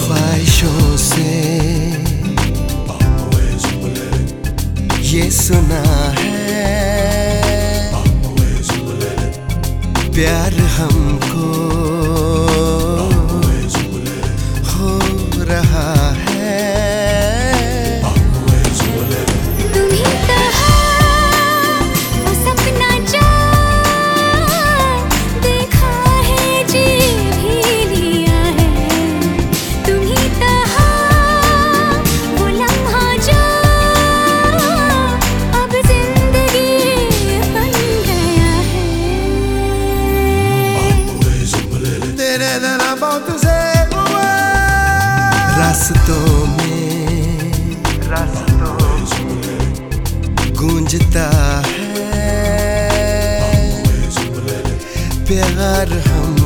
ख्वाहिशों से। ये सुना है। प्यार हमको हो रहा रास्तों में गूंजता है। प्यार हमको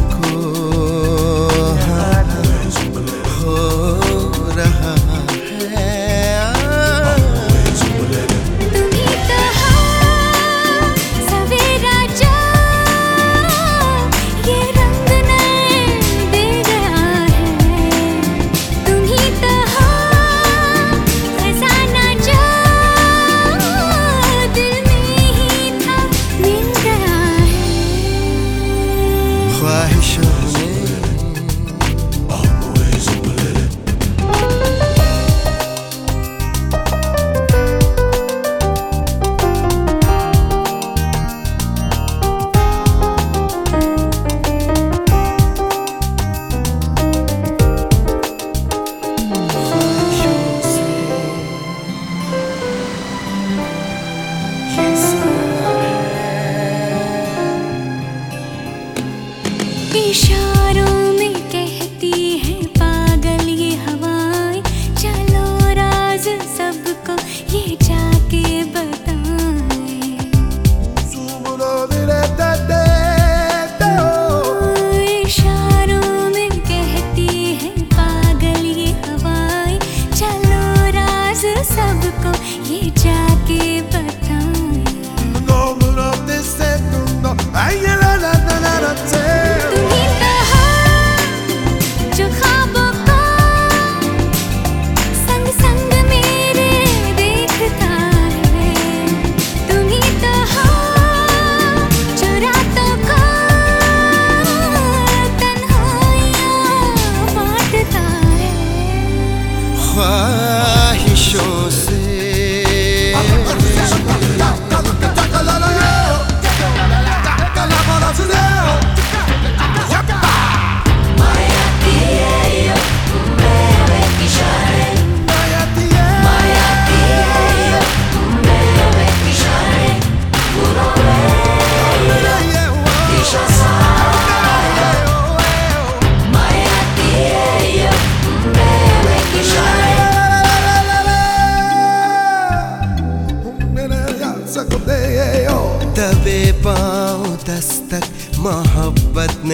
इशारों में कहती है पागल ये हवाएँ चलो राज सबको ये जाके बताएँ। इशारों में कहती है पागल ये हवाएँ चलो राज सबको ये जाके बताएँ। तुम्ही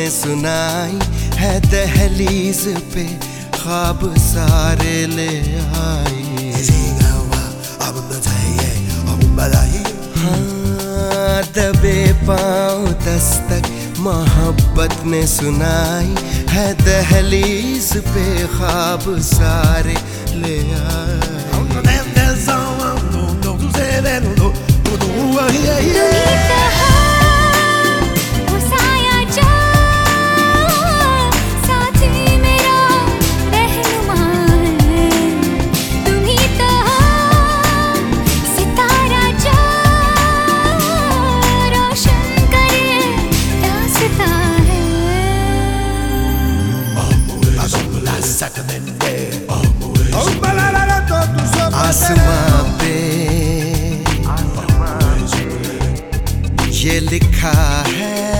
मोहब्बत सुनाई है दहलीज पे ख्वाब सारे ले आई। अब हाँ दबे पाँव दस्तक मोहब्बत ने सुनाई है दहलीज पे ख्वाब सारे ले आई सटमिन पे आसमां पे ये लिखा है